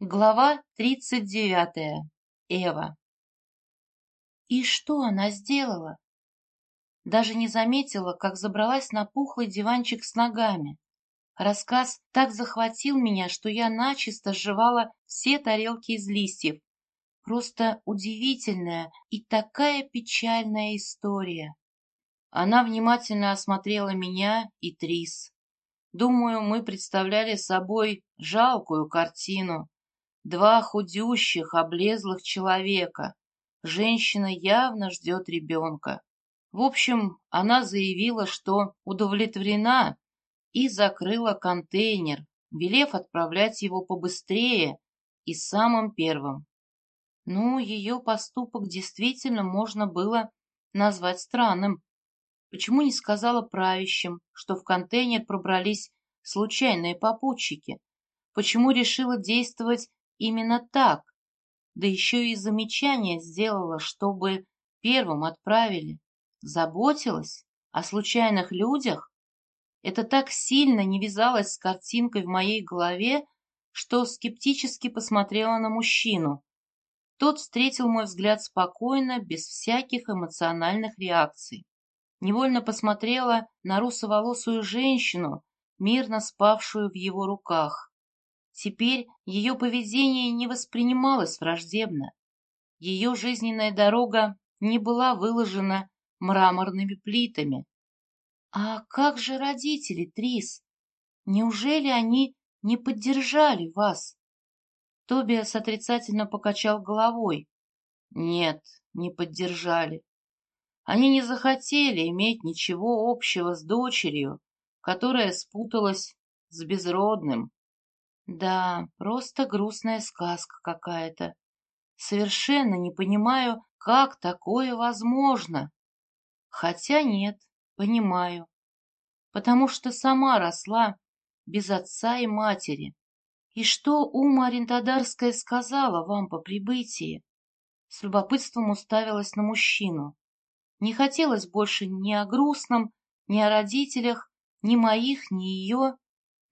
Глава тридцать девятая. Эва. И что она сделала? Даже не заметила, как забралась на пухлый диванчик с ногами. Рассказ так захватил меня, что я начисто сживала все тарелки из листьев. Просто удивительная и такая печальная история. Она внимательно осмотрела меня и Трис. Думаю, мы представляли собой жалкую картину Два худющих, облезлых человека. Женщина явно ждет ребенка. В общем, она заявила, что удовлетворена и закрыла контейнер, велев отправлять его побыстрее и самым первым. Ну, ее поступок действительно можно было назвать странным. Почему не сказала правящим, что в контейнер пробрались случайные попутчики? Почему решила действовать Именно так. Да еще и замечание сделала, чтобы первым отправили. Заботилась о случайных людях. Это так сильно не вязалось с картинкой в моей голове, что скептически посмотрела на мужчину. Тот встретил мой взгляд спокойно, без всяких эмоциональных реакций. Невольно посмотрела на русоволосую женщину, мирно спавшую в его руках. Теперь ее поведение не воспринималось враждебно. Ее жизненная дорога не была выложена мраморными плитами. А как же родители, Трис? Неужели они не поддержали вас? Тобиас отрицательно покачал головой. Нет, не поддержали. Они не захотели иметь ничего общего с дочерью, которая спуталась с безродным. Да, просто грустная сказка какая-то. Совершенно не понимаю, как такое возможно. Хотя нет, понимаю. Потому что сама росла без отца и матери. И что Ума Орентодарская сказала вам по прибытии? С любопытством уставилась на мужчину. Не хотелось больше ни о грустном, ни о родителях, ни моих, ни ее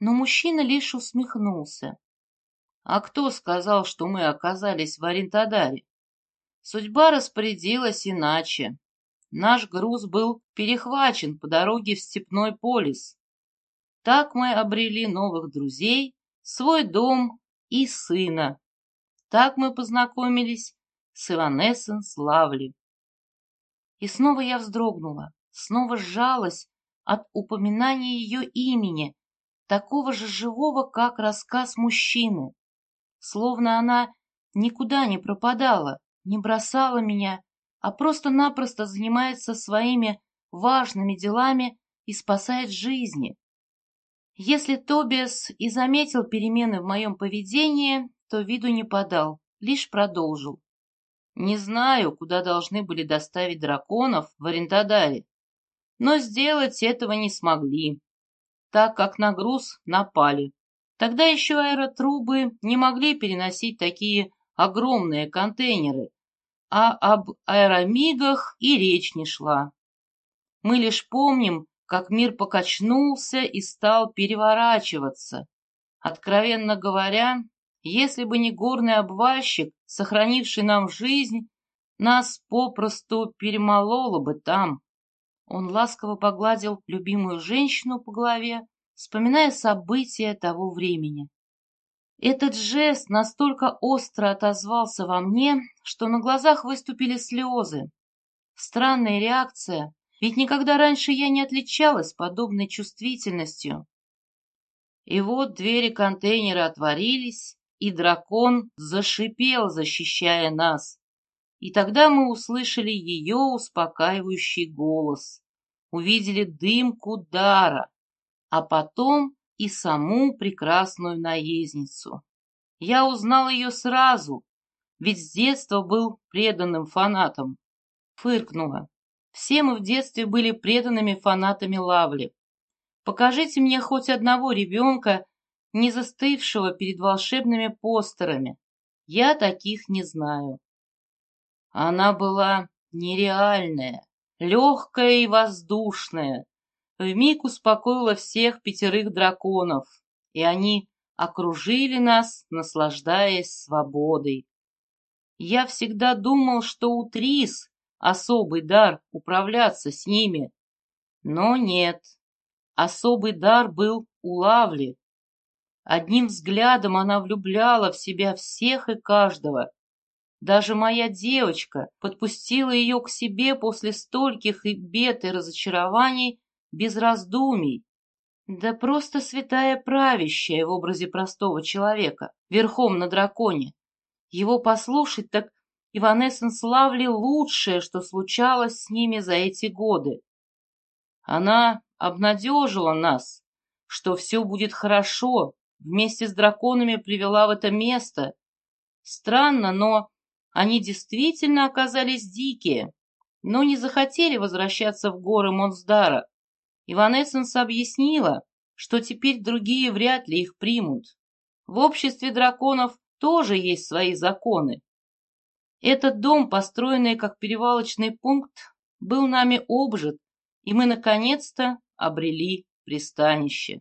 но мужчина лишь усмехнулся. «А кто сказал, что мы оказались в Орентадаре? Судьба распорядилась иначе. Наш груз был перехвачен по дороге в Степной полис. Так мы обрели новых друзей, свой дом и сына. Так мы познакомились с Иванессенс Лавли. И снова я вздрогнула, снова сжалась от упоминания ее имени, такого же живого, как рассказ мужчины. Словно она никуда не пропадала, не бросала меня, а просто-напросто занимается своими важными делами и спасает жизни. Если Тобиас и заметил перемены в моем поведении, то виду не подал, лишь продолжил. Не знаю, куда должны были доставить драконов в Орентадаре, но сделать этого не смогли так как на груз напали. Тогда еще аэротрубы не могли переносить такие огромные контейнеры, а об аэромигах и речь не шла. Мы лишь помним, как мир покачнулся и стал переворачиваться. Откровенно говоря, если бы не горный обвальщик, сохранивший нам жизнь, нас попросту перемололо бы там. Он ласково погладил любимую женщину по голове, вспоминая события того времени. Этот жест настолько остро отозвался во мне, что на глазах выступили слезы. Странная реакция, ведь никогда раньше я не отличалась подобной чувствительностью. И вот двери контейнера отворились, и дракон зашипел, защищая нас. И тогда мы услышали ее успокаивающий голос увидели дымку дара, а потом и саму прекрасную наездницу. Я узнал ее сразу, ведь с детства был преданным фанатом. Фыркнула. Все мы в детстве были преданными фанатами Лавли. Покажите мне хоть одного ребенка, не застывшего перед волшебными постерами. Я таких не знаю. Она была нереальная легкая и воздушная, вмиг успокоила всех пятерых драконов, и они окружили нас, наслаждаясь свободой. Я всегда думал, что у Трис особый дар управляться с ними. Но нет, особый дар был у Лавли. Одним взглядом она влюбляла в себя всех и каждого. Даже моя девочка подпустила ее к себе после стольких и бед и разочарований без раздумий. Да просто святая правящая в образе простого человека, верхом на драконе. Его послушать, так Иванессенс Лавли лучшее, что случалось с ними за эти годы. Она обнадежила нас, что все будет хорошо, вместе с драконами привела в это место. Странно, но они действительно оказались дикие, но не захотели возвращаться в горы Монсдара. Иванессенс объяснила, что теперь другие вряд ли их примут. В обществе драконов тоже есть свои законы. Этот дом, построенный как перевалочный пункт, был нами обжит, и мы наконец-то обрели пристанище.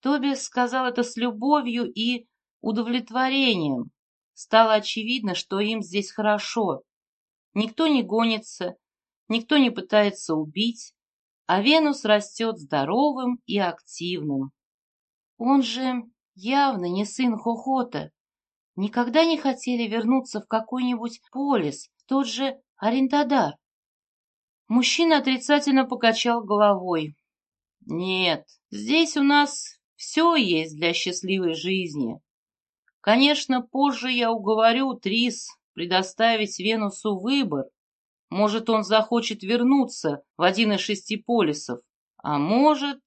Тоби сказал это с любовью и удовлетворением. Стало очевидно, что им здесь хорошо. Никто не гонится, никто не пытается убить, а Венус растет здоровым и активным. Он же явно не сын Хохота. Никогда не хотели вернуться в какой-нибудь полис, тот же Арендадар. Мужчина отрицательно покачал головой. Нет, здесь у нас все есть для счастливой жизни. Конечно, позже я уговорю Трис предоставить Венусу выбор. Может, он захочет вернуться в один из шести полисов, а может...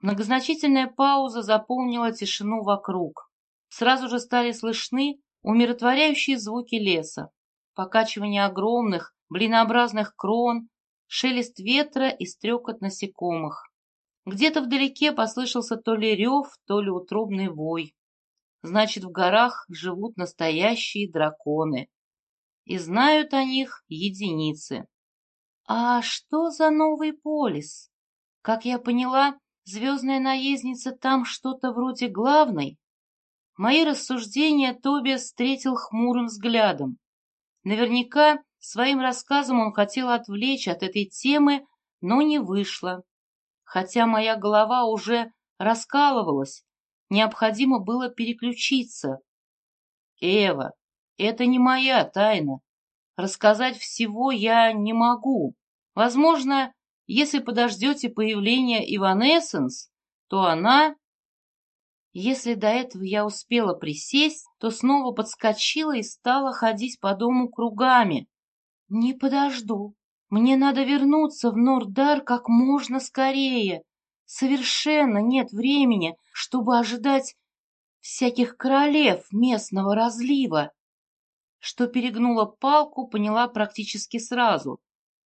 Многозначительная пауза заполнила тишину вокруг. Сразу же стали слышны умиротворяющие звуки леса, покачивание огромных, блинообразных крон, шелест ветра и стрекот насекомых. Где-то вдалеке послышался то ли рев, то ли утробный вой. Значит, в горах живут настоящие драконы. И знают о них единицы. А что за новый полис? Как я поняла, звездная наездница там что-то вроде главной. Мои рассуждения Тоби встретил хмурым взглядом. Наверняка своим рассказом он хотел отвлечь от этой темы, но не вышло. Хотя моя голова уже раскалывалась, необходимо было переключиться. Эва, это не моя тайна. Рассказать всего я не могу. Возможно, если подождете появления Иванессенс, то она... Если до этого я успела присесть, то снова подскочила и стала ходить по дому кругами. Не подожду. Мне надо вернуться в Нордар как можно скорее. Совершенно нет времени, чтобы ожидать всяких королев местного разлива. Что перегнула палку, поняла практически сразу.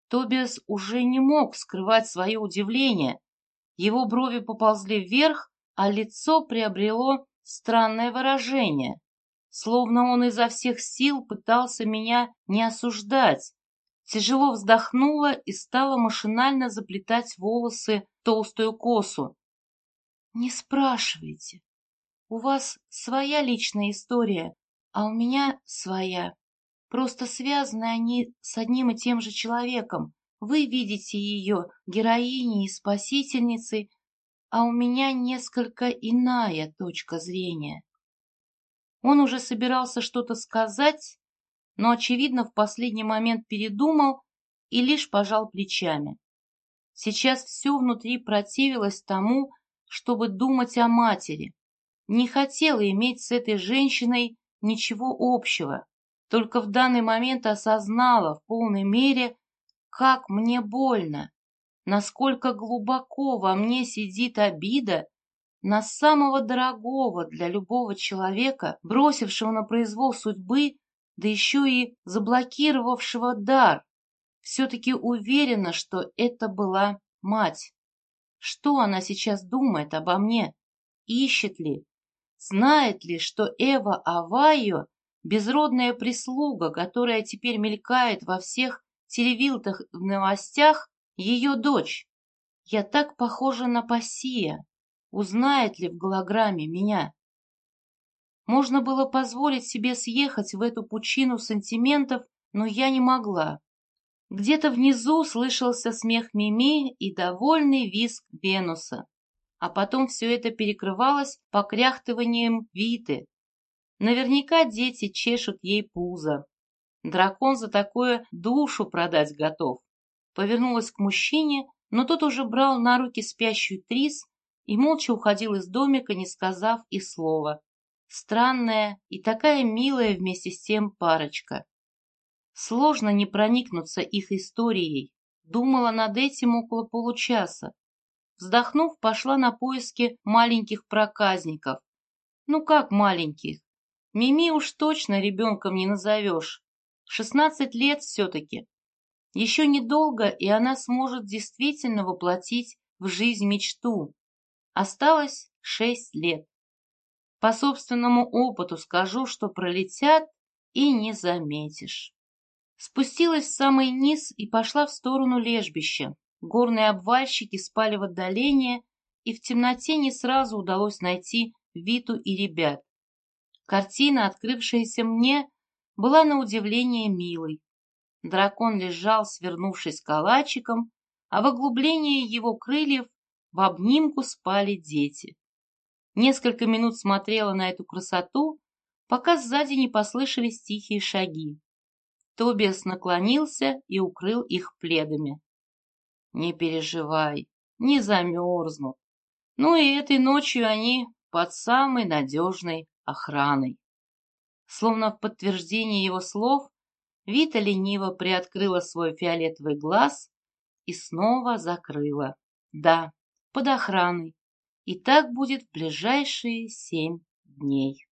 Тобиас уже не мог скрывать свое удивление. Его брови поползли вверх, а лицо приобрело странное выражение, словно он изо всех сил пытался меня не осуждать, Тяжело вздохнула и стала машинально заплетать волосы толстую косу. «Не спрашивайте. У вас своя личная история, а у меня своя. Просто связаны они с одним и тем же человеком. Вы видите ее героиней и спасительницей, а у меня несколько иная точка зрения». Он уже собирался что-то сказать, но, очевидно, в последний момент передумал и лишь пожал плечами. Сейчас все внутри противилось тому, чтобы думать о матери. Не хотела иметь с этой женщиной ничего общего, только в данный момент осознала в полной мере, как мне больно, насколько глубоко во мне сидит обида на самого дорогого для любого человека, бросившего на произвол судьбы да еще и заблокировавшего дар, все-таки уверена, что это была мать. Что она сейчас думает обо мне? Ищет ли? Знает ли, что Эва Авайо – безродная прислуга, которая теперь мелькает во всех телевилтах в новостях, ее дочь? Я так похожа на Пассия. Узнает ли в голограмме меня? Можно было позволить себе съехать в эту пучину сантиментов, но я не могла. Где-то внизу слышался смех Мими и довольный визг Венуса. А потом все это перекрывалось покряхтыванием Виты. Наверняка дети чешут ей пузо. Дракон за такое душу продать готов. Повернулась к мужчине, но тот уже брал на руки спящую Трис и молча уходил из домика, не сказав и слова. Странная и такая милая вместе с тем парочка. Сложно не проникнуться их историей. Думала над этим около получаса. Вздохнув, пошла на поиски маленьких проказников. Ну как маленьких? Мими уж точно ребенком не назовешь. Шестнадцать лет все-таки. Еще недолго, и она сможет действительно воплотить в жизнь мечту. Осталось шесть лет. По собственному опыту скажу, что пролетят и не заметишь. Спустилась в самый низ и пошла в сторону лежбища. Горные обвальщики спали в отдалении, и в темноте не сразу удалось найти Виту и ребят. Картина, открывшаяся мне, была на удивление милой. Дракон лежал, свернувшись калачиком, а в оглублении его крыльев в обнимку спали дети. Несколько минут смотрела на эту красоту, пока сзади не послышались тихие шаги. Тобиас наклонился и укрыл их пледами. «Не переживай, не замерзнут. Ну и этой ночью они под самой надежной охраной». Словно в подтверждение его слов, Вита лениво приоткрыла свой фиолетовый глаз и снова закрыла. Да, под охраной. И так будет в ближайшие семь дней.